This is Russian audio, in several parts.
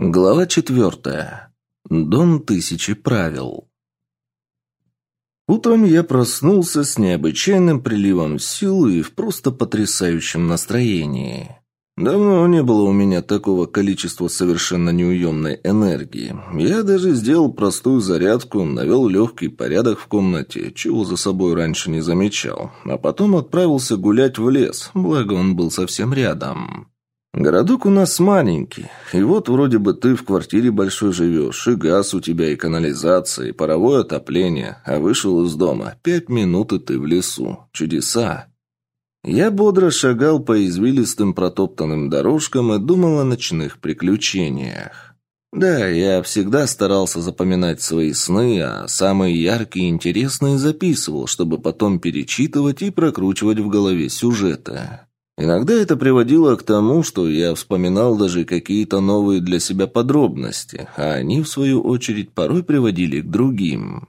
Глава четвертая. Дом тысячи правил. Утром я проснулся с необычайным приливом сил и в просто потрясающем настроении. Давно не было у меня такого количества совершенно неуемной энергии. Я даже сделал простую зарядку, навел легкий порядок в комнате, чего за собой раньше не замечал, а потом отправился гулять в лес, благо он был совсем рядом. Городок у нас маленький, и вот вроде бы ты в квартире большой живешь, и газ у тебя, и канализация, и паровое отопление, а вышел из дома, пять минут и ты в лесу. Чудеса. Я бодро шагал по извилистым протоптанным дорожкам и думал о ночных приключениях. Да, я всегда старался запоминать свои сны, а самые яркие и интересные записывал, чтобы потом перечитывать и прокручивать в голове сюжеты. Иногда это приводило к тому, что я вспоминал даже какие-то новые для себя подробности, а они, в свою очередь, порой приводили к другим.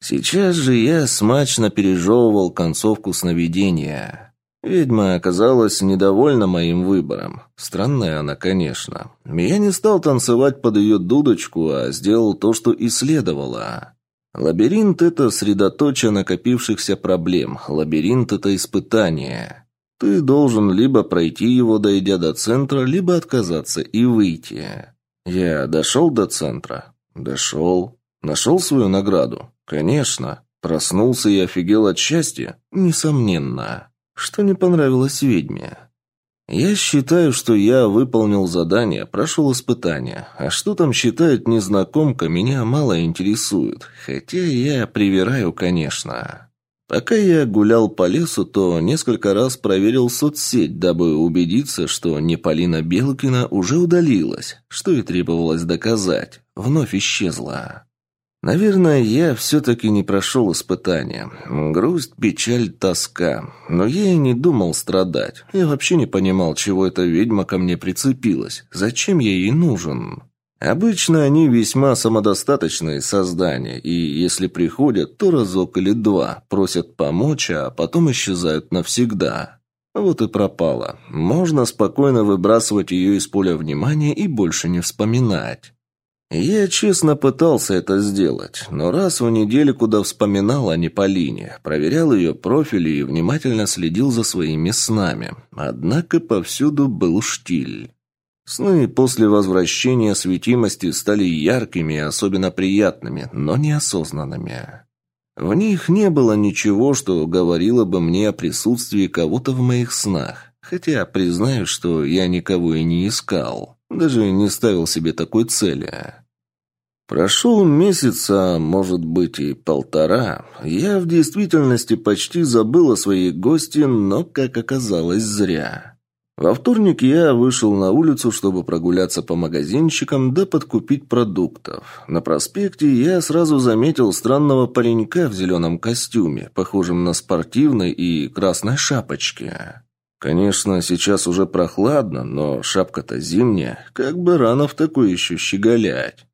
Сейчас же я смачно пережевывал концовку сновидения. Ведьма оказалась недовольна моим выбором. Странная она, конечно. Я не стал танцевать под ее дудочку, а сделал то, что и следовало. Лабиринт – это средоточие накопившихся проблем. Лабиринт – это испытание. Ты должен либо пройти его, дойдя до центра, либо отказаться и выйти. Я дошел до центра? Дошел. Нашел свою награду? Конечно. Проснулся и офигел от счастья? Несомненно. Что не понравилось ведьме? Я считаю, что я выполнил задание, прошел испытание. А что там считает незнакомка, меня мало интересует. Хотя я привираю, конечно. Пока я гулял по лесу, то несколько раз проверил соцсеть, дабы убедиться, что не Полина Белкина уже удалилась, что и требовалось доказать. Вновь исчезла. Наверное, я все-таки не прошел испытания. Грусть, печаль, тоска. Но я и не думал страдать. Я вообще не понимал, чего эта ведьма ко мне прицепилась. Зачем я ей нужен? Обычно они весьма самодостаточные создания, и если приходят, то разок или два, просят помочь, а потом исчезают навсегда. Вот и пропала. Можно спокойно выбрасывать ее из поля внимания и больше не вспоминать. Я честно пытался это сделать, но раз в неделю куда вспоминал о Неполине, проверял ее профили и внимательно следил за своими снами. Однако повсюду был штиль. Сны после возвращения светимости стали яркими и особенно приятными, но неосознанными. В них не было ничего, что говорило бы мне о присутствии кого-то в моих снах, хотя признаю, что я никого и не искал, даже не ставил себе такой цели. Прошел месяц, а может быть и полтора. Я в действительности почти забыл о своей гости, но, как оказалось, зря. Во вторник я вышел на улицу, чтобы прогуляться по магазинчикам да подкупить продуктов. На проспекте я сразу заметил странного паренька в зеленом костюме, похожем на спортивной и красной шапочке. Конечно, сейчас уже прохладно, но шапка-то зимняя, как бы рано в такой еще щеголять.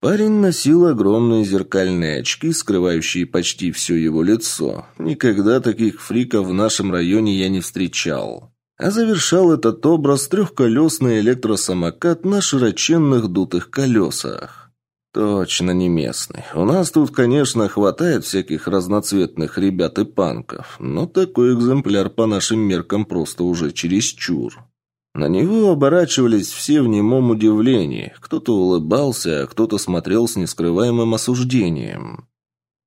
Парень носил огромные зеркальные очки, скрывающие почти все его лицо. Никогда таких фриков в нашем районе я не встречал. А завершал этот образ трехколесный электросамокат на широченных дутых колесах. Точно не местный. У нас тут, конечно, хватает всяких разноцветных ребят и панков, но такой экземпляр по нашим меркам просто уже чересчур. На него оборачивались все в немом удивлении. Кто-то улыбался, а кто-то смотрел с нескрываемым осуждением.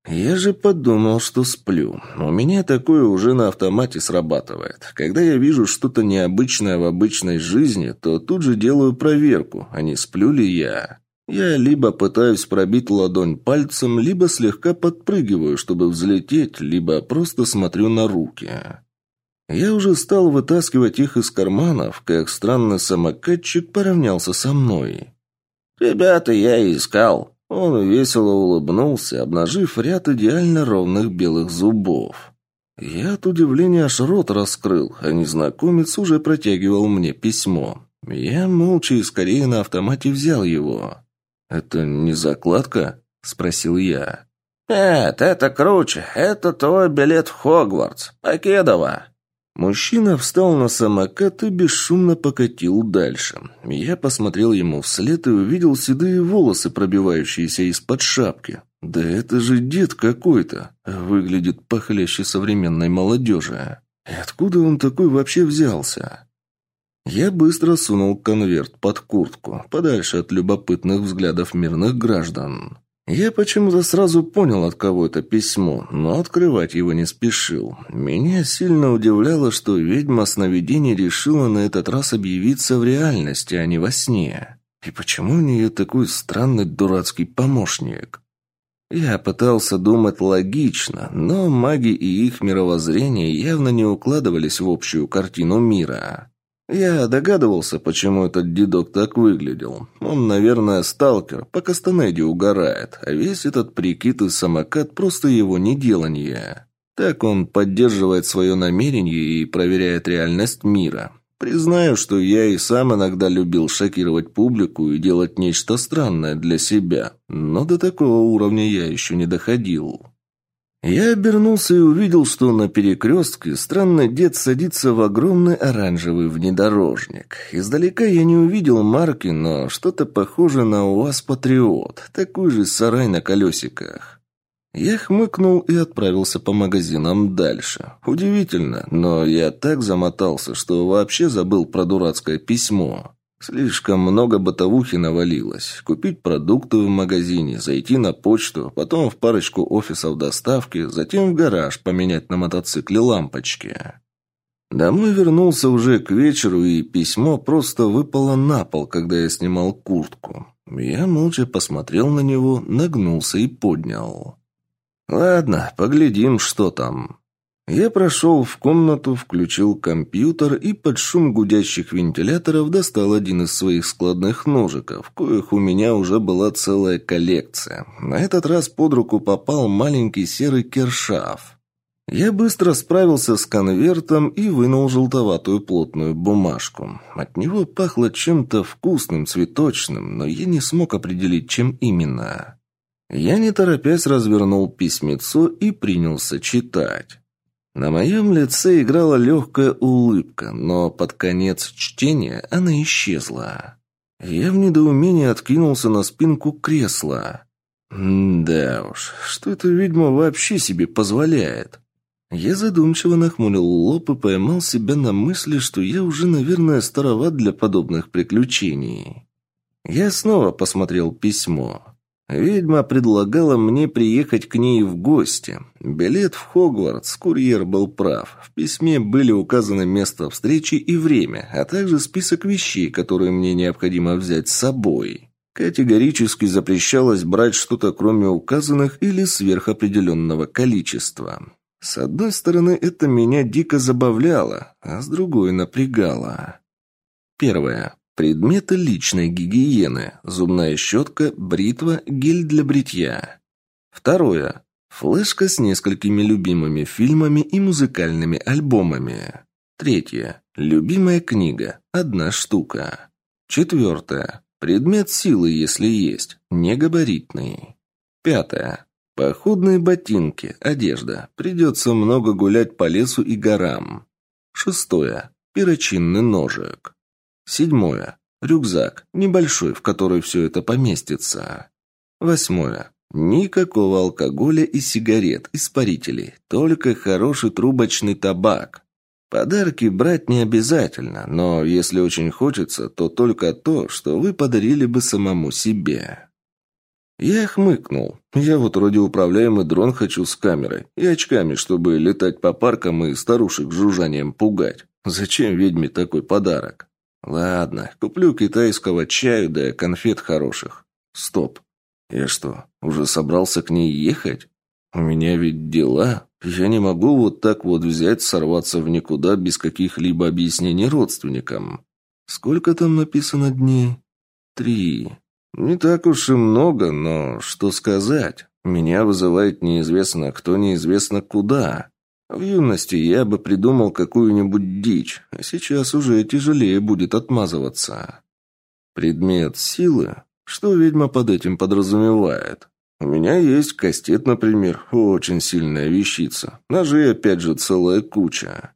Я же подумал, что сплю. У меня такое уже на автомате срабатывает. Когда я вижу что-то необычное в обычной жизни, то тут же делаю проверку, а не сплю ли я. Я либо пытаюсь пробить ладонь пальцем, либо слегка подпрыгиваю, чтобы взлететь, либо просто смотрю на руки. Я уже стал вытаскивать их из карманов, как странный самокатчик поравнялся со мной. «Ребята, я искал», он весело улыбнулся, обнажив ряд идеально ровных белых зубов. Я от удивления аж рот раскрыл, а незнакомец уже протягивал мне письмо. Я молча и скорее на автомате взял его. «Это не закладка?» – спросил я. «Нет, это круче. Это твой билет в Хогвартс. Покедова». Мужчина встал на самокат и бесшумно покатил дальше. Я посмотрел ему вслед и увидел седые волосы, пробивающиеся из-под шапки. Да это же дед какой-то. Выглядит похлеще современной молодежи. И откуда он такой вообще взялся? Я быстро сунул конверт под куртку, подальше от любопытных взглядов мирных граждан. Я почему-то сразу понял, от кого это письмо, но открывать его не спешил. Меня сильно удивляло, что ведьма сновидений решила на этот раз объявиться в реальности, а не во сне. И почему у нее такой странный дурацкий помощник? Я пытался думать логично, но маги и их мировоззрение явно не укладывались в общую картину мира. Я догадывался, почему этот дедок так выглядел. Он, наверное, сталкер, по Кастанеде угорает, а весь этот прикид и самокат просто его неделанье. Так он поддерживает свое намерение и проверяет реальность мира. Признаю, что я и сам иногда любил шокировать публику и делать нечто странное для себя, но до такого уровня я еще не доходил. Я обернулся и увидел, что на перекрестке странный дед садится в огромный оранжевый внедорожник. Издалека я не увидел марки, но что-то похоже на УАЗ «Патриот», такой же сарай на колесиках. Я хмыкнул и отправился по магазинам дальше. Удивительно, но я так замотался, что вообще забыл про дурацкое письмо. Слишком много бытовухи навалилось. Купить продукты в магазине, зайти на почту, потом в парочку офисов доставки, затем в гараж поменять на мотоцикле лампочки. Домой вернулся уже к вечеру, и письмо просто выпало на пол, когда я снимал куртку. Я молча посмотрел на него, нагнулся и поднял. «Ладно, поглядим, что там». Я прошел в комнату, включил компьютер и под шум гудящих вентиляторов достал один из своих складных ножиков, коих у меня уже была целая коллекция. На этот раз под руку попал маленький серый кершаф. Я быстро справился с конвертом и вынул желтоватую плотную бумажку. От него пахло чем-то вкусным, цветочным, но я не смог определить, чем именно. Я не торопясь развернул письмецо и принялся читать. На моем лице играла легкая улыбка, но под конец чтения она исчезла. Я в недоумении откинулся на спинку кресла. да уж, что эта ведьма вообще себе позволяет? Я задумчиво нахмурил лоб и поймал себя на мысли, что я уже, наверное, староват для подобных приключений. Я снова посмотрел письмо. Ведьма предлагала мне приехать к ней в гости. Билет в Хогвартс, курьер был прав. В письме были указаны место встречи и время, а также список вещей, которые мне необходимо взять с собой. Категорически запрещалось брать что-то кроме указанных или сверхопределенного количества. С одной стороны, это меня дико забавляло, а с другой напрягало. Первое. Предметы личной гигиены. Зубная щетка, бритва, гель для бритья. Второе. Флешка с несколькими любимыми фильмами и музыкальными альбомами. Третье. Любимая книга. Одна штука. Четвертое. Предмет силы, если есть. Негабаритный. Пятое. Походные ботинки, одежда. Придется много гулять по лесу и горам. Шестое. Перочинный ножик. Седьмое. Рюкзак. Небольшой, в который все это поместится. Восьмое. Никакого алкоголя и сигарет, испарителей. Только хороший трубочный табак. Подарки брать не обязательно, но если очень хочется, то только то, что вы подарили бы самому себе. Я хмыкнул. Я вот вроде управляемый дрон хочу с камерой и очками, чтобы летать по паркам и старушек жужжанием пугать. Зачем ведьме такой подарок? Ладно, куплю китайского чаю да конфет хороших. Стоп. Я что, уже собрался к ней ехать? У меня ведь дела. Я не могу вот так вот взять, сорваться в никуда без каких-либо объяснений родственникам. Сколько там написано дней? Три. Не так уж и много, но что сказать? Меня вызывает неизвестно кто, неизвестно куда. В юности я бы придумал какую-нибудь дичь, а сейчас уже тяжелее будет отмазываться. Предмет силы? Что ведьма под этим подразумевает? У меня есть кастет, например, очень сильная вещица. Ножей опять же целая куча.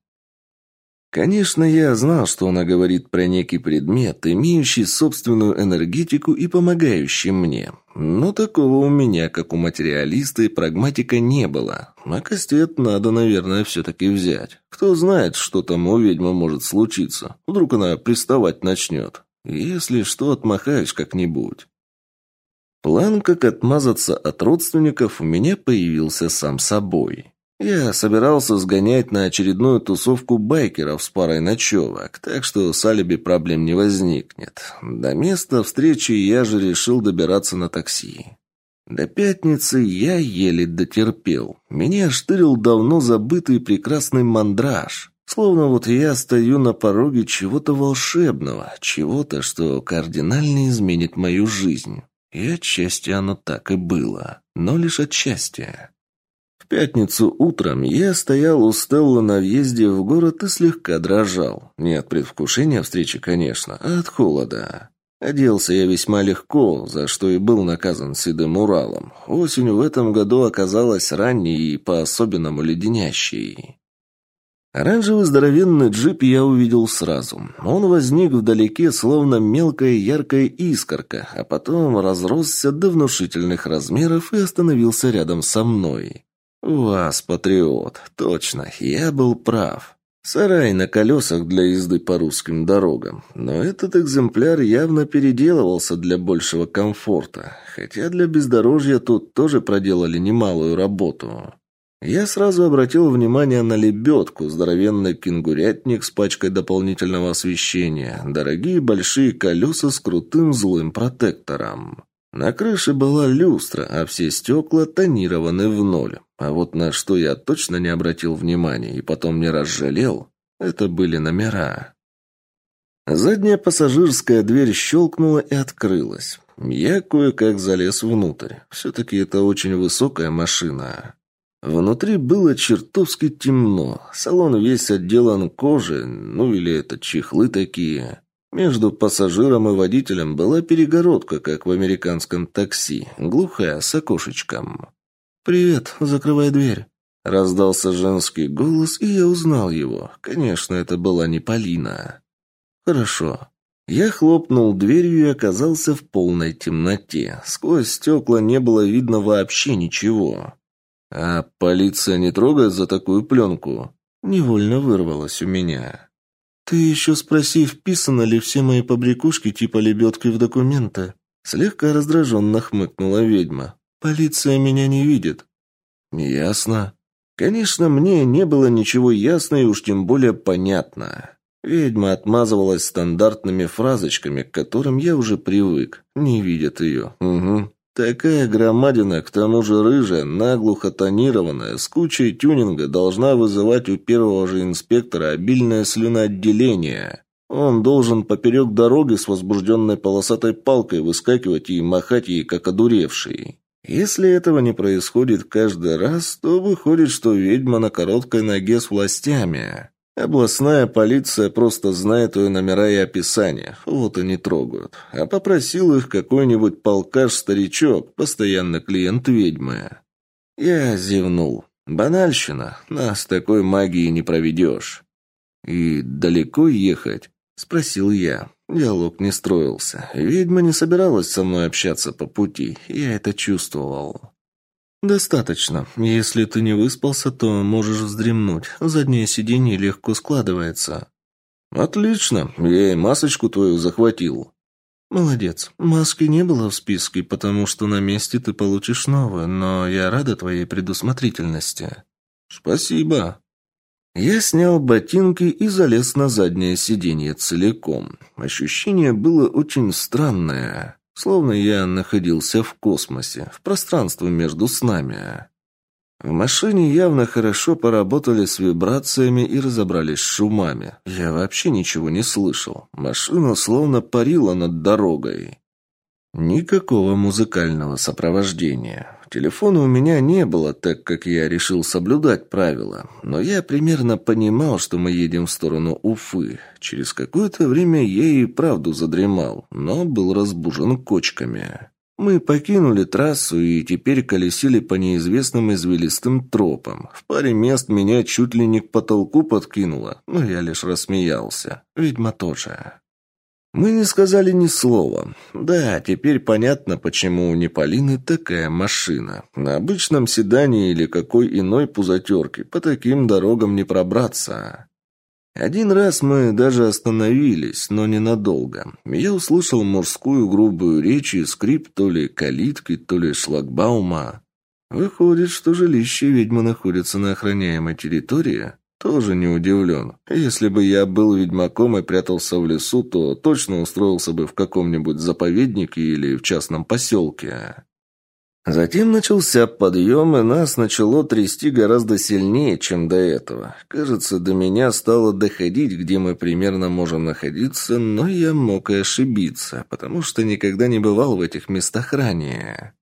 Конечно, я знал, что она говорит про некий предмет, имеющий собственную энергетику и помогающий мне. Но такого у меня, как у материалиста и прагматика, не было. А кастет надо, наверное, все-таки взять. Кто знает, что там у ведьмы может случиться. Вдруг она приставать начнет. Если что, отмахаюсь как-нибудь. План, как отмазаться от родственников, у меня появился сам собой. Я собирался сгонять на очередную тусовку байкеров с парой ночевок, так что с алиби проблем не возникнет. До места встречи я же решил добираться на такси. До пятницы я еле дотерпел. Меня штырил давно забытый прекрасный мандраж. Словно вот я стою на пороге чего-то волшебного, чего-то, что кардинально изменит мою жизнь. И отчасти оно так и было, но лишь отчасти пятницу утром я стоял у Стелла на въезде в город и слегка дрожал. Не от предвкушения встречи, конечно, а от холода. Оделся я весьма легко, за что и был наказан седым Уралом. Осень в этом году оказалась ранней и по-особенному леденящей. Оранжевый здоровенный джип я увидел сразу. Он возник вдалеке, словно мелкая яркая искорка, а потом разросся до внушительных размеров и остановился рядом со мной. «УАЗ, патриот. Точно, я был прав. Сарай на колесах для езды по русским дорогам. Но этот экземпляр явно переделывался для большего комфорта. Хотя для бездорожья тут тоже проделали немалую работу». Я сразу обратил внимание на лебедку, здоровенный кенгурятник с пачкой дополнительного освещения, дорогие большие колеса с крутым злым протектором. На крыше была люстра, а все стекла тонированы в ноль. А вот на что я точно не обратил внимания и потом не разжалел, это были номера. Задняя пассажирская дверь щелкнула и открылась. Я кое-как залез внутрь. Все-таки это очень высокая машина. Внутри было чертовски темно. Салон весь отделан кожей, ну или это чехлы такие. Между пассажиром и водителем была перегородка, как в американском такси, глухая, с окошечком. «Привет, закрывай дверь». Раздался женский голос, и я узнал его. Конечно, это была не Полина. «Хорошо». Я хлопнул дверью и оказался в полной темноте. Сквозь стекла не было видно вообще ничего. «А полиция не трогает за такую пленку?» Невольно вырвалось у меня. «Ты еще спроси, вписаны ли все мои побрякушки типа лебедки в документы?» Слегка раздраженно хмыкнула ведьма. «Полиция меня не видит». «Ясно». Конечно, мне не было ничего ясно и уж тем более понятно. Ведьма отмазывалась стандартными фразочками, к которым я уже привык. Не видят ее. Угу. Такая громадина, к тому же рыжая, наглухо тонированная, с кучей тюнинга, должна вызывать у первого же инспектора обильное слюноотделение. Он должен поперек дороги с возбужденной полосатой палкой выскакивать и махать ей, как одуревший. Если этого не происходит каждый раз, то выходит, что ведьма на короткой ноге с властями. Областная полиция просто знает ее номера и описания, вот и не трогают. А попросил их какой-нибудь полкаш-старичок, постоянно клиент ведьмы. Я зевнул. Банальщина. Нас такой магией не проведешь. «И далеко ехать?» – спросил я. Диалог не строился. Ведьма не собиралась со мной общаться по пути. Я это чувствовал. «Достаточно. Если ты не выспался, то можешь вздремнуть. Заднее сиденье легко складывается». «Отлично. Я и масочку твою захватил». «Молодец. Маски не было в списке, потому что на месте ты получишь новую, но я рада твоей предусмотрительности». «Спасибо». Я снял ботинки и залез на заднее сиденье целиком. Ощущение было очень странное. Словно я находился в космосе, в пространстве между снами. В машине явно хорошо поработали с вибрациями и разобрались с шумами. Я вообще ничего не слышал. Машина словно парила над дорогой. Никакого музыкального сопровождения. Телефона у меня не было, так как я решил соблюдать правила. Но я примерно понимал, что мы едем в сторону Уфы. Через какое-то время я и правду задремал, но был разбужен кочками. Мы покинули трассу и теперь колесили по неизвестным извилистым тропам. В паре мест меня чуть ли не к потолку подкинуло, но я лишь рассмеялся. Ведьма тоже. Мы не сказали ни слова. Да, теперь понятно, почему у Неполины такая машина. На обычном седане или какой иной пузатерке по таким дорогам не пробраться. Один раз мы даже остановились, но ненадолго. Я услышал мужскую грубую речь и скрип то ли калитки, то ли шлагбаума. Выходит, что жилище ведьмы находится на охраняемой территории. Тоже не удивлен. Если бы я был ведьмаком и прятался в лесу, то точно устроился бы в каком-нибудь заповеднике или в частном поселке. Затем начался подъем, и нас начало трясти гораздо сильнее, чем до этого. Кажется, до меня стало доходить, где мы примерно можем находиться, но я мог и ошибиться, потому что никогда не бывал в этих местах ранее.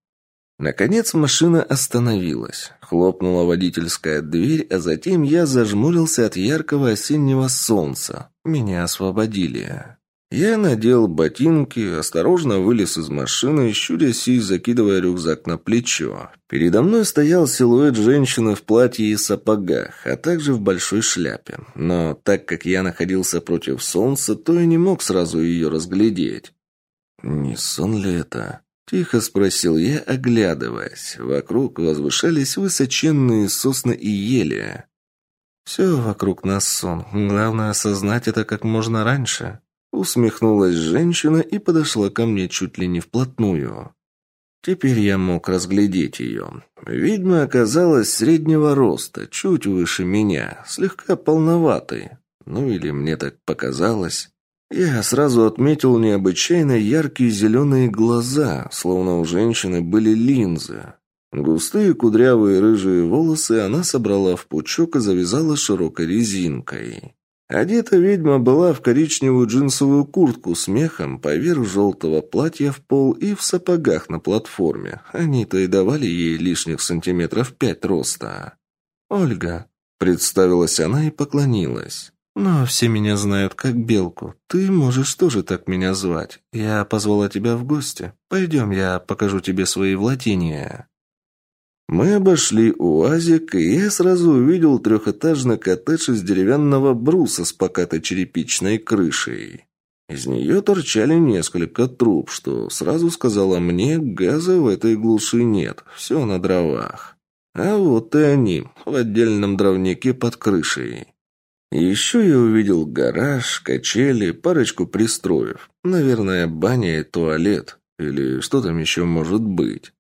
Наконец машина остановилась. Хлопнула водительская дверь, а затем я зажмурился от яркого осеннего солнца. Меня освободили. Я надел ботинки, осторожно вылез из машины, щурясь и закидывая рюкзак на плечо. Передо мной стоял силуэт женщины в платье и сапогах, а также в большой шляпе. Но так как я находился против солнца, то и не мог сразу ее разглядеть. Не сон ли это? Тихо спросил я, оглядываясь. Вокруг возвышались высоченные сосны и ели. «Все вокруг нас сон. Главное осознать это как можно раньше». Усмехнулась женщина и подошла ко мне чуть ли не вплотную. Теперь я мог разглядеть ее. Ведьма оказалась среднего роста, чуть выше меня, слегка полноватой. Ну или мне так показалось. Я сразу отметил необычайно яркие зеленые глаза, словно у женщины были линзы. Густые кудрявые рыжие волосы она собрала в пучок и завязала широкой резинкой. Одета ведьма была в коричневую джинсовую куртку с мехом поверх желтого платья в пол и в сапогах на платформе. Они-то и давали ей лишних сантиметров пять роста. «Ольга», — представилась она и поклонилась. «Но все меня знают как Белку. Ты можешь тоже так меня звать. Я позвала тебя в гости. Пойдем, я покажу тебе свои владения». Мы обошли УАЗик, и я сразу увидел трехэтажный коттедж из деревянного бруса с покатой черепичной крышей. Из нее торчали несколько труб, что сразу сказала мне, газа в этой глуши нет, все на дровах. А вот и они, в отдельном дровнике под крышей. Еще я увидел гараж, качели, парочку пристроев. Наверное, баня и туалет. Или что там еще может быть.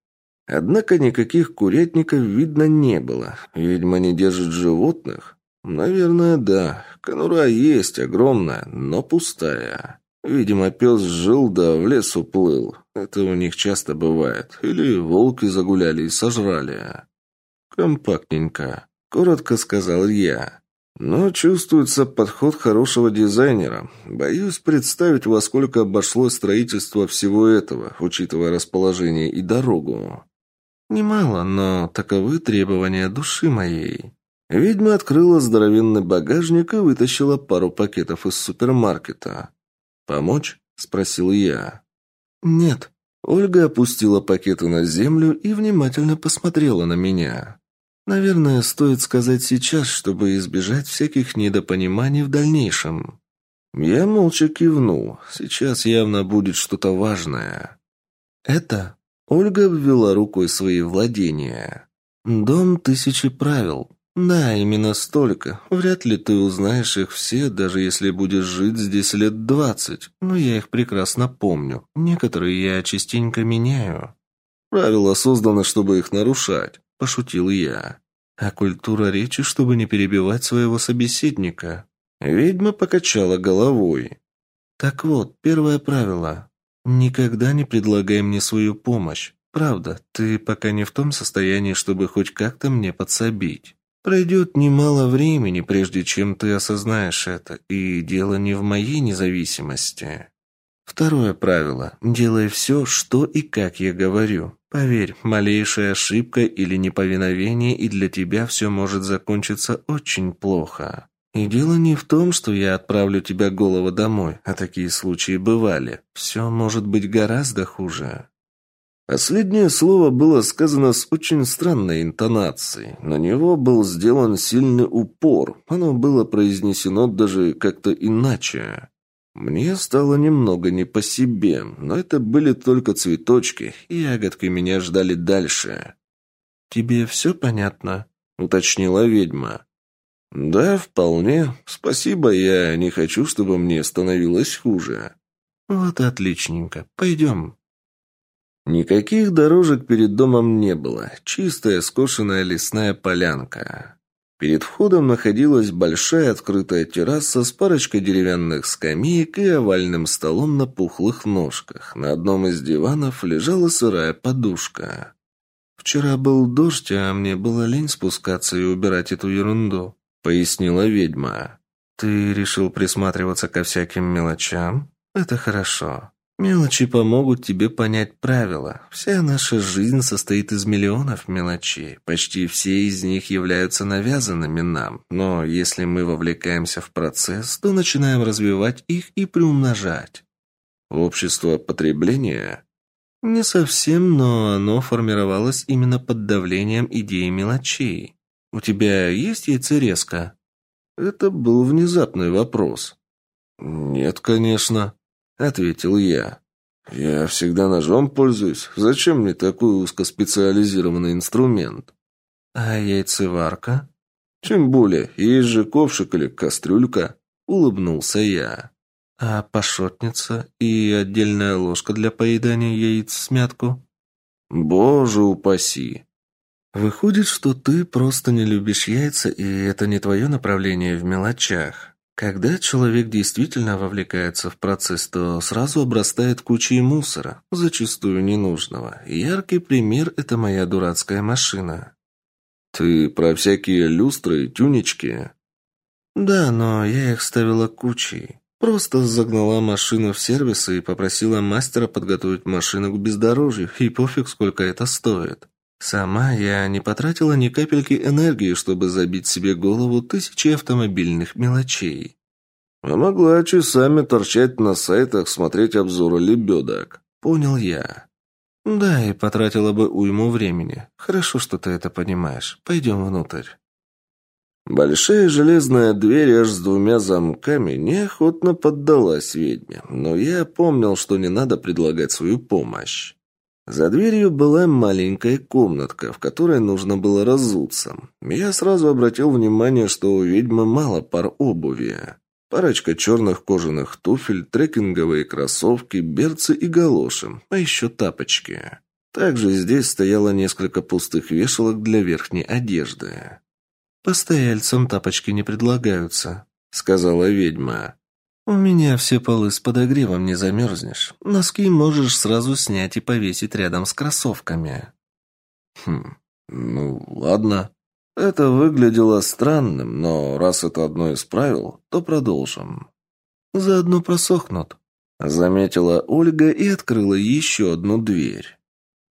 Однако никаких курятников видно не было. Ведьма не держит животных? Наверное, да. Конура есть, огромная, но пустая. Видимо, пес жил да в лес уплыл. Это у них часто бывает. Или волки загуляли и сожрали. Компактненько. Коротко сказал я. Но чувствуется подход хорошего дизайнера. Боюсь представить, во сколько обошлось строительство всего этого, учитывая расположение и дорогу. Немало, но таковы требования души моей. Ведьма открыла здоровенный багажник и вытащила пару пакетов из супермаркета. «Помочь?» – спросил я. «Нет». Ольга опустила пакеты на землю и внимательно посмотрела на меня. Наверное, стоит сказать сейчас, чтобы избежать всяких недопониманий в дальнейшем. Я молча кивнул. Сейчас явно будет что-то важное. Это Ольга обвела рукой свои владения. Дом тысячи правил. Да, именно столько. Вряд ли ты узнаешь их все, даже если будешь жить здесь лет двадцать. Но я их прекрасно помню. Некоторые я частенько меняю. Правила созданы, чтобы их нарушать. – пошутил я. «А культура речи, чтобы не перебивать своего собеседника». Ведьма покачала головой. «Так вот, первое правило. Никогда не предлагай мне свою помощь. Правда, ты пока не в том состоянии, чтобы хоть как-то мне подсобить. Пройдет немало времени, прежде чем ты осознаешь это, и дело не в моей независимости. Второе правило. Делай все, что и как я говорю. Поверь, малейшая ошибка или неповиновение, и для тебя все может закончиться очень плохо. И дело не в том, что я отправлю тебя голова домой, а такие случаи бывали. Все может быть гораздо хуже. Последнее слово было сказано с очень странной интонацией. На него был сделан сильный упор. Оно было произнесено даже как-то иначе. Мне стало немного не по себе, но это были только цветочки, и ягодки меня ждали дальше. «Тебе все понятно?» — уточнила ведьма. «Да, вполне. Спасибо, я не хочу, чтобы мне становилось хуже». «Вот отличненько. Пойдем». Никаких дорожек перед домом не было. Чистая скошенная лесная полянка. Перед входом находилась большая открытая терраса с парочкой деревянных скамеек и овальным столом на пухлых ножках. На одном из диванов лежала сырая подушка. «Вчера был дождь, а мне было лень спускаться и убирать эту ерунду», — пояснила ведьма. «Ты решил присматриваться ко всяким мелочам? Это хорошо. Мелочи помогут тебе понять правила. Вся наша жизнь состоит из миллионов мелочей. Почти все из них являются навязанными нам. Но если мы вовлекаемся в процесс, то начинаем развивать их и приумножать. Общество потребления? Не совсем, но оно формировалось именно под давлением идеи мелочей. У тебя есть яйцерезка? Это был внезапный вопрос. Нет, конечно. — ответил я. «Я всегда ножом пользуюсь. Зачем мне такой узкоспециализированный инструмент?» «А яйцеварка?» «Тем более, есть же ковшик или кастрюлька», — улыбнулся я. «А пашотница и отдельная ложка для поедания яиц в смятку?» «Боже упаси!» «Выходит, что ты просто не любишь яйца, и это не твое направление в мелочах. Когда человек действительно вовлекается в процесс, то сразу обрастает кучей мусора, зачастую ненужного. Яркий пример – это моя дурацкая машина. «Ты про всякие люстры и тюнечки?» «Да, но я их ставила кучей. Просто загнала машину в сервис и попросила мастера подготовить машину к бездорожью, и пофиг, сколько это стоит. Сама я не потратила ни капельки энергии, чтобы забить себе голову тысячи автомобильных мелочей. А могла часами торчать на сайтах, смотреть обзоры лебедок. Понял я. Да, и потратила бы уйму времени. Хорошо, что ты это понимаешь. Пойдем внутрь. Большая железная дверь аж с двумя замками неохотно поддалась ведьме, но я помнил, что не надо предлагать свою помощь. За дверью была маленькая комнатка, в которой нужно было разуться. Я сразу обратил внимание, что у ведьмы мало пар обуви. Парочка черных кожаных туфель, трекинговые кроссовки, берцы и галоши, а еще тапочки. Также здесь стояло несколько пустых вешалок для верхней одежды. «Постояльцам тапочки не предлагаются», — сказала ведьма. «У меня все полы с подогревом, не замерзнешь. Носки можешь сразу снять и повесить рядом с кроссовками». «Хм, ну ладно». Это выглядело странным, но раз это одно из правил, то продолжим. «Заодно просохнут», — заметила Ольга и открыла еще одну дверь.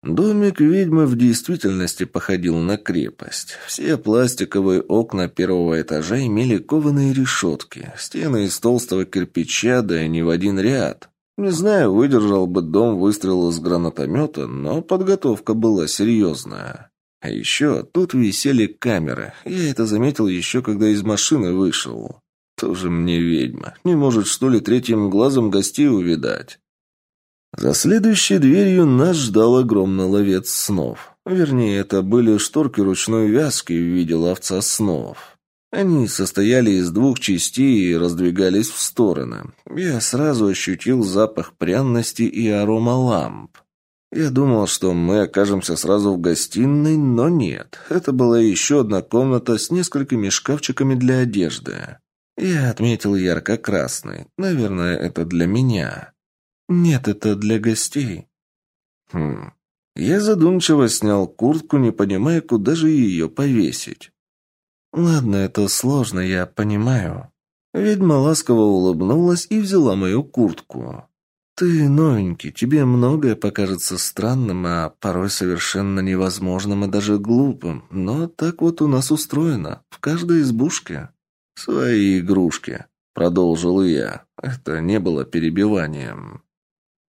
Домик ведьмы в действительности походил на крепость. Все пластиковые окна первого этажа имели кованые решетки, стены из толстого кирпича, да и не в один ряд. Не знаю, выдержал бы дом выстрел из гранатомета, но подготовка была серьезная. А еще тут висели камеры. Я это заметил еще, когда из машины вышел. Тоже мне ведьма. Не может, что ли, третьим глазом гостей увидать. За следующей дверью нас ждал огромный ловец снов. Вернее, это были шторки ручной вязки в виде ловца снов. Они состояли из двух частей и раздвигались в стороны. Я сразу ощутил запах пряности и арома ламп. Я думал, что мы окажемся сразу в гостиной, но нет. Это была еще одна комната с несколькими шкафчиками для одежды. Я отметил ярко-красный. Наверное, это для меня. «Нет, это для гостей». «Хм...» Я задумчиво снял куртку, не понимая, куда же ее повесить. «Ладно, это сложно, я понимаю». Ведьма ласково улыбнулась и взяла мою куртку. «Ты новенький, тебе многое покажется странным, а порой совершенно невозможным и даже глупым, но так вот у нас устроено, в каждой избушке». «Свои игрушки», — продолжил я. Это не было перебиванием.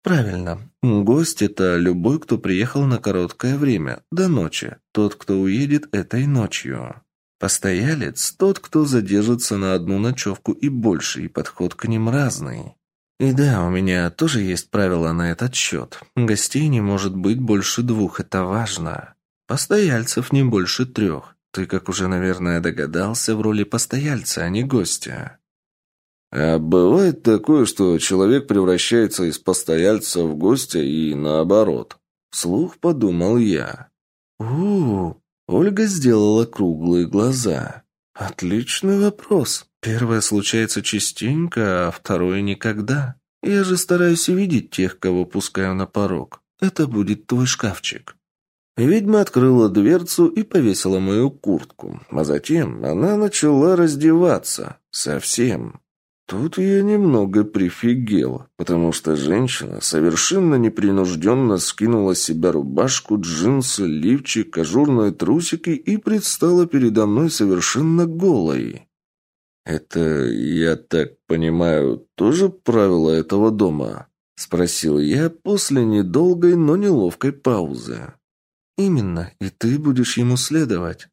«Правильно. Гость – это любой, кто приехал на короткое время, до ночи. Тот, кто уедет этой ночью. Постоялец – тот, кто задержится на одну ночевку и больше, и подход к ним разный. И да, у меня тоже есть правила на этот счет. Гостей не может быть больше двух, это важно. Постояльцев не больше трех. Ты, как уже, наверное, догадался, в роли постояльца, а не гостя. А бывает такое, что человек превращается из постояльца в гостя и наоборот. Вслух подумал я. у Ольга сделала круглые глаза. «Отличный вопрос. Первое случается частенько, а второе никогда. Я же стараюсь видеть тех, кого пускаю на порог. Это будет твой шкафчик». Ведьма открыла дверцу и повесила мою куртку, а затем она начала раздеваться. Совсем. Тут я немного прифигел, потому что женщина совершенно непринужденно скинула с себя рубашку, джинсы, лифчик, ажурные трусики и предстала передо мной совершенно голой. «Это, я так понимаю, тоже правило этого дома?» — спросил я после недолгой, но неловкой паузы. «Именно, и ты будешь ему следовать».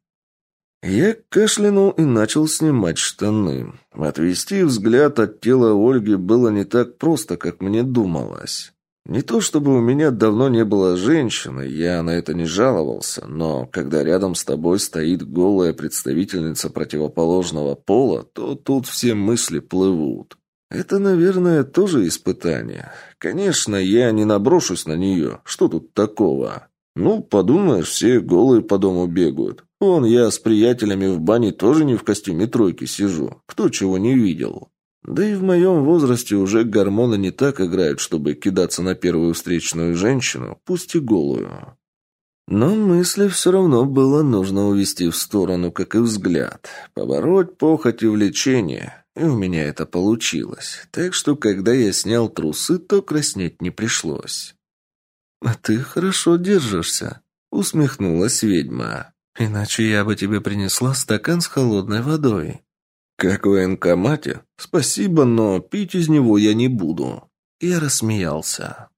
Я кашлянул и начал снимать штаны. Отвести взгляд от тела Ольги было не так просто, как мне думалось. Не то чтобы у меня давно не было женщины, я на это не жаловался, но когда рядом с тобой стоит голая представительница противоположного пола, то тут все мысли плывут. Это, наверное, тоже испытание. Конечно, я не наброшусь на нее. Что тут такого? Ну, подумаешь, все голые по дому бегают. Вон я с приятелями в бане тоже не в костюме тройки сижу. Кто чего не видел. Да и в моем возрасте уже гормоны не так играют, чтобы кидаться на первую встречную женщину, пусть и голую. Но мысли все равно было нужно увести в сторону, как и взгляд. Побороть похоть и влечение. И у меня это получилось. Так что, когда я снял трусы, то краснеть не пришлось. «А ты хорошо держишься», — усмехнулась ведьма. Иначе я бы тебе принесла стакан с холодной водой. Как в военкомате? Спасибо, но пить из него я не буду. Я рассмеялся.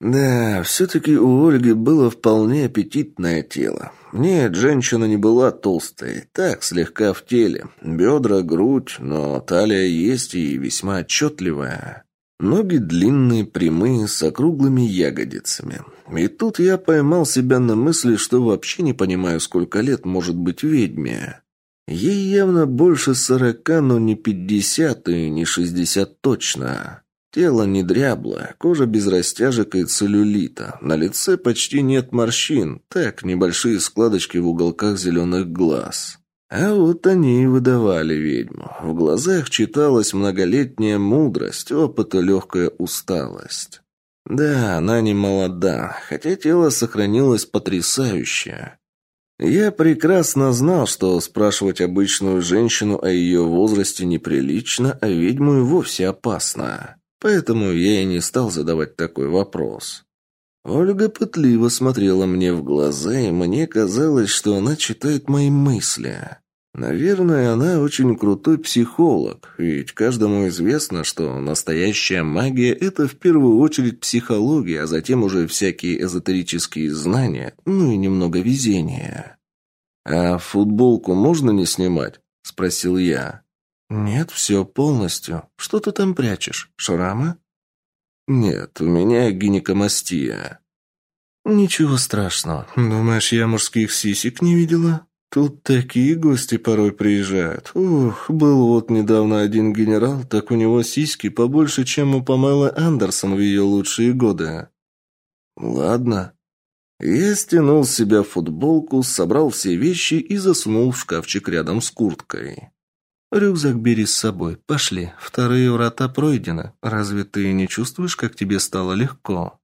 Да, все-таки у Ольги было вполне аппетитное тело. Нет, женщина не была толстой, так, слегка в теле. Бедра, грудь, но талия есть и весьма отчетливая. Ноги длинные, прямые, с округлыми ягодицами. И тут я поймал себя на мысли, что вообще не понимаю, сколько лет может быть ведьме. Ей явно больше сорока, но не пятьдесят и не шестьдесят точно. Тело не дряблое, кожа без растяжек и целлюлита. На лице почти нет морщин, так, небольшие складочки в уголках зеленых глаз. А вот они и выдавали ведьму. В глазах читалась многолетняя мудрость, опыт и легкая усталость. Да, она не молода, хотя тело сохранилось потрясающее. Я прекрасно знал, что спрашивать обычную женщину о ее возрасте неприлично, а ведьму и вовсе опасно. Поэтому я и не стал задавать такой вопрос. Ольга пытливо смотрела мне в глаза, и мне казалось, что она читает мои мысли. Наверное, она очень крутой психолог, ведь каждому известно, что настоящая магия – это в первую очередь психология, а затем уже всякие эзотерические знания, ну и немного везения. «А футболку можно не снимать?» – спросил я. «Нет, все полностью. Что ты там прячешь? Шрамы?» «Нет, у меня гинекомастия». «Ничего страшного. Думаешь, я мужских сисек не видела?» Тут такие гости порой приезжают. Ух, был вот недавно один генерал, так у него сиськи побольше, чем у Памелы Андерсон в ее лучшие годы. Ладно. Я стянул с себя футболку, собрал все вещи и засунул в шкафчик рядом с курткой. «Рюкзак бери с собой. Пошли. Вторые врата пройдены. Разве ты не чувствуешь, как тебе стало легко?»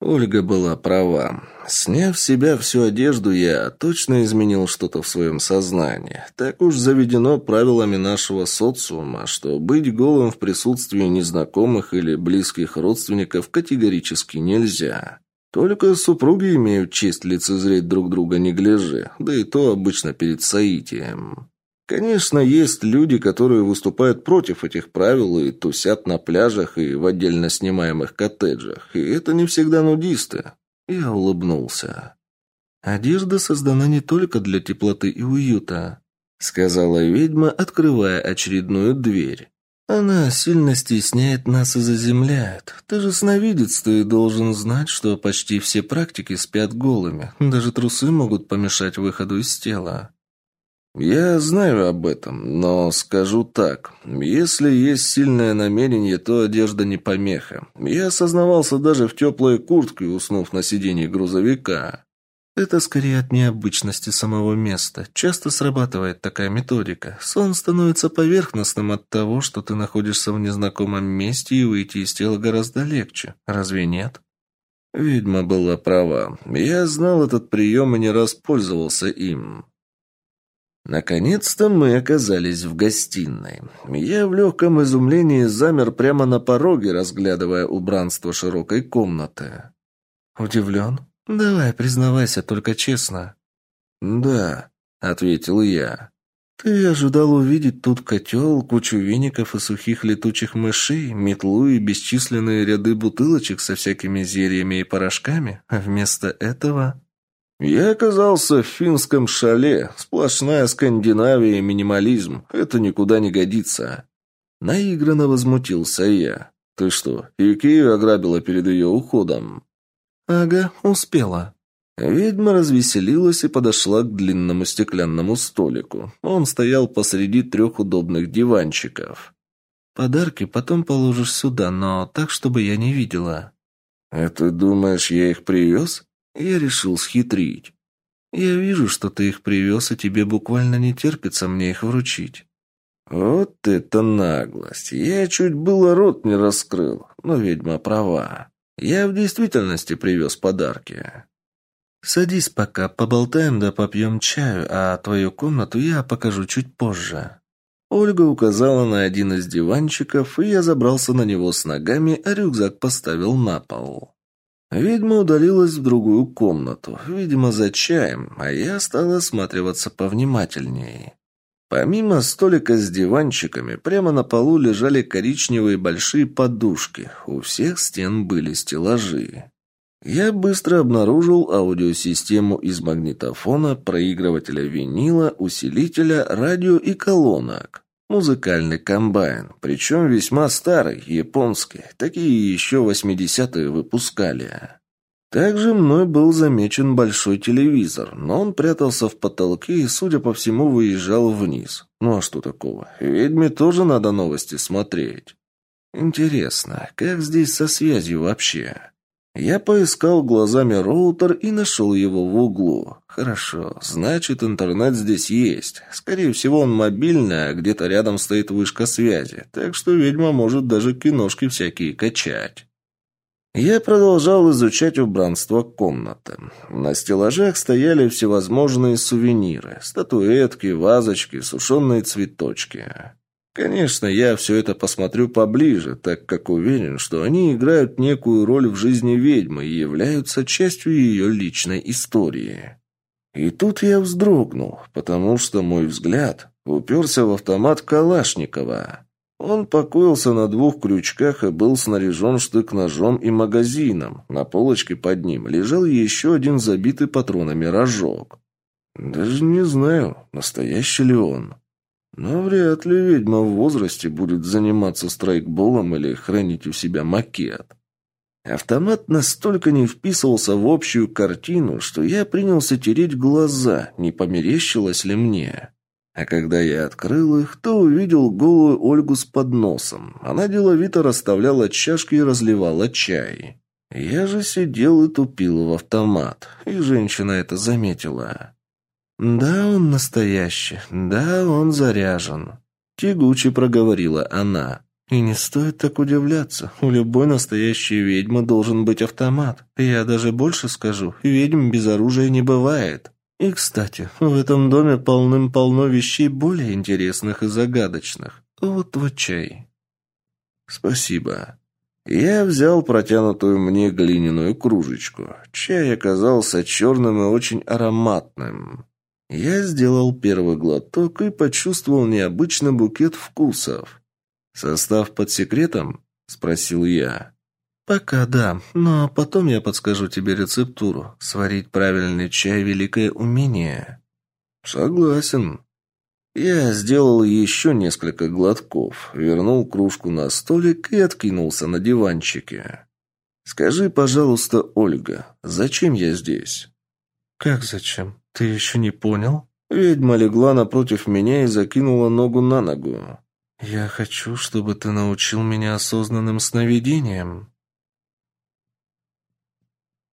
Ольга была права. Сняв с себя всю одежду, я точно изменил что-то в своем сознании. Так уж заведено правилами нашего социума, что быть голым в присутствии незнакомых или близких родственников категорически нельзя. Только супруги имеют честь лицезреть друг друга не гляже, да и то обычно перед соитием. Конечно, есть люди, которые выступают против этих правил и тусят на пляжах и в отдельно снимаемых коттеджах, и это не всегда нудисты. Я улыбнулся. «Одежда создана не только для теплоты и уюта», — сказала ведьма, открывая очередную дверь. «Она сильно стесняет нас и заземляет. Ты же сновидец, ты должен знать, что почти все практики спят голыми. Даже трусы могут помешать выходу из тела». «Я знаю об этом, но скажу так. Если есть сильное намерение, то одежда не помеха. Я осознавался даже в теплой куртке, уснув на сиденье грузовика». Это скорее от необычности самого места. Часто срабатывает такая методика. Сон становится поверхностным от того, что ты находишься в незнакомом месте и выйти из тела гораздо легче. Разве нет? Ведьма была права. Я знал этот прием и не раз пользовался им. Наконец-то мы оказались в гостиной. Я в легком изумлении замер прямо на пороге, разглядывая убранство широкой комнаты. «Удивлен? Давай, признавайся, только честно». «Да», — ответил я. «Ты ожидал увидеть тут котел, кучу веников и сухих летучих мышей, метлу и бесчисленные ряды бутылочек со всякими зельями и порошками, а вместо этого...» Я оказался в финском шале. Сплошная Скандинавия и минимализм. Это никуда не годится. Наигранно возмутился я. Ты что, Икею ограбила перед ее уходом? Ага, успела. Ведьма развеселилась и подошла к длинному стеклянному столику. Он стоял посреди трех удобных диванчиков. «Подарки потом положишь сюда, но так, чтобы я не видела». «А ты думаешь, я их привез?» Я решил схитрить. Я вижу, что ты их привез, и тебе буквально не терпится мне их вручить. Вот это наглость. Я чуть было рот не раскрыл, но ведьма права. Я в действительности привез подарки. Садись пока, поболтаем да попьем чаю, а твою комнату я покажу чуть позже. Ольга указала на один из диванчиков, и я забрался на него с ногами, а рюкзак поставил на пол. Ведьма удалилась в другую комнату, видимо, за чаем, а я стал осматриваться повнимательнее. Помимо столика с диванчиками, прямо на полу лежали коричневые большие подушки, у всех стен были стеллажи. Я быстро обнаружил аудиосистему из магнитофона, проигрывателя винила, усилителя, радио и колонок. Музыкальный комбайн, причем весьма старый, японский. Такие еще 80-е выпускали. Также мной был замечен большой телевизор, но он прятался в потолке и, судя по всему, выезжал вниз. Ну а что такого? Ведьме тоже надо новости смотреть. Интересно, как здесь со связью вообще? Я поискал глазами роутер и нашел его в углу. Хорошо, значит, интернет здесь есть. Скорее всего, он мобильный, а где-то рядом стоит вышка связи. Так что ведьма может даже киношки всякие качать. Я продолжал изучать убранство комнаты. На стеллажах стояли всевозможные сувениры. Статуэтки, вазочки, сушеные цветочки. Конечно, я все это посмотрю поближе, так как уверен, что они играют некую роль в жизни ведьмы и являются частью ее личной истории. И тут я вздрогнул, потому что мой взгляд уперся в автомат Калашникова. Он покоился на двух крючках и был снаряжен штык-ножом и магазином. На полочке под ним лежал еще один забитый патронами рожок. Даже не знаю, настоящий ли он. Но вряд ли ведьма в возрасте будет заниматься страйкболом или хранить у себя макет. Автомат настолько не вписывался в общую картину, что я принялся тереть глаза, не померещилось ли мне. А когда я открыл их, то увидел голую Ольгу с подносом. Она деловито расставляла чашки и разливала чай. Я же сидел и тупил в автомат, и женщина это заметила. «Да, он настоящий. Да, он заряжен», — тягуче проговорила она. «И не стоит так удивляться. У любой настоящей ведьмы должен быть автомат. Я даже больше скажу, ведьм без оружия не бывает. И, кстати, в этом доме полным-полно вещей более интересных и загадочных. Вот твой чай». «Спасибо». Я взял протянутую мне глиняную кружечку. Чай оказался черным и очень ароматным. Я сделал первый глоток и почувствовал необычный букет вкусов. «Состав под секретом?» – спросил я. «Пока да, но потом я подскажу тебе рецептуру. Сварить правильный чай – великое умение». «Согласен». Я сделал еще несколько глотков, вернул кружку на столик и откинулся на диванчике. «Скажи, пожалуйста, Ольга, зачем я здесь?» «Как зачем? Ты еще не понял?» Ведьма легла напротив меня и закинула ногу на ногу. «Я хочу, чтобы ты научил меня осознанным сновидениям».